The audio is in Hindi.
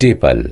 टेपल